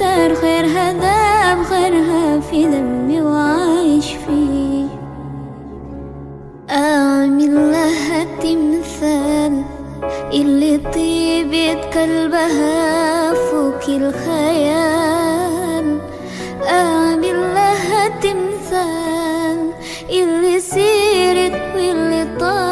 دار خير هذا بغيرها في ذنبي وعايش فيه. اعمل لها تمثال اللي طيبة قلبها فوق الخيال. اعمل لها تمثال اللي سيرت واللي طال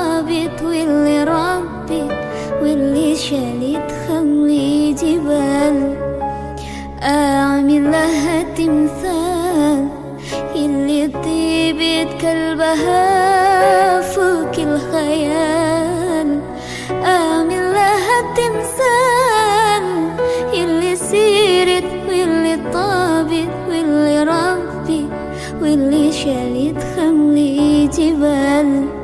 تمثال اللي طيبت قلبها فوق الخيال. أعمل لها تمثال اللي سيرت واللي طابت واللي ربت واللي شالت خملي جبال.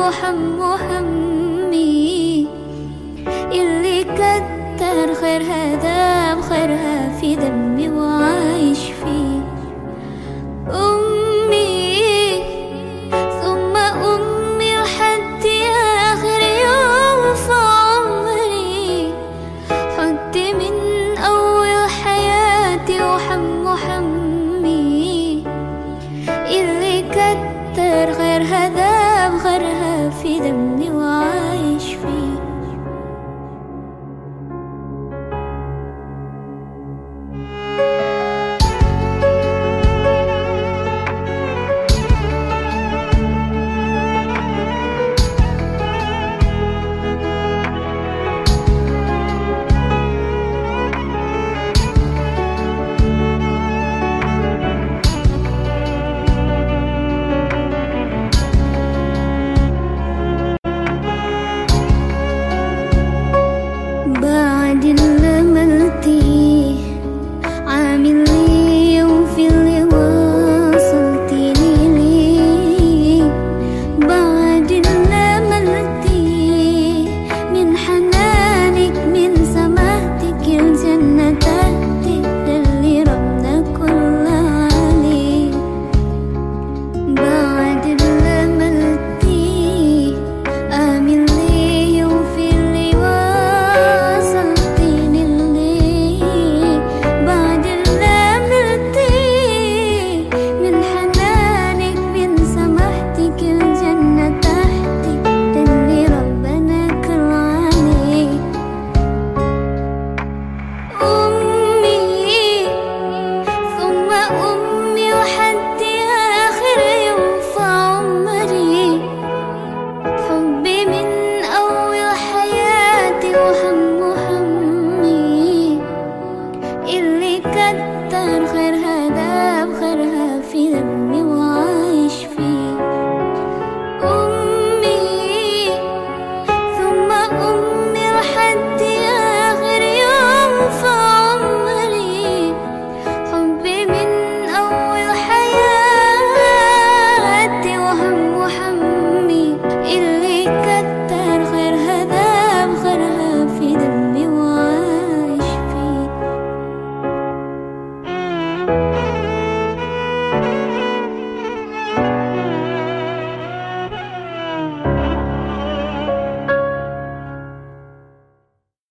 وحم وحمي اللي كتر خيرها داب خيرها في دمي وعايش فيه. أمي ثم أمي لحد آخر يوم في عمري. حطي من أول حياتي وحم وحمي اللي كتر غيرها ذاب غيرها في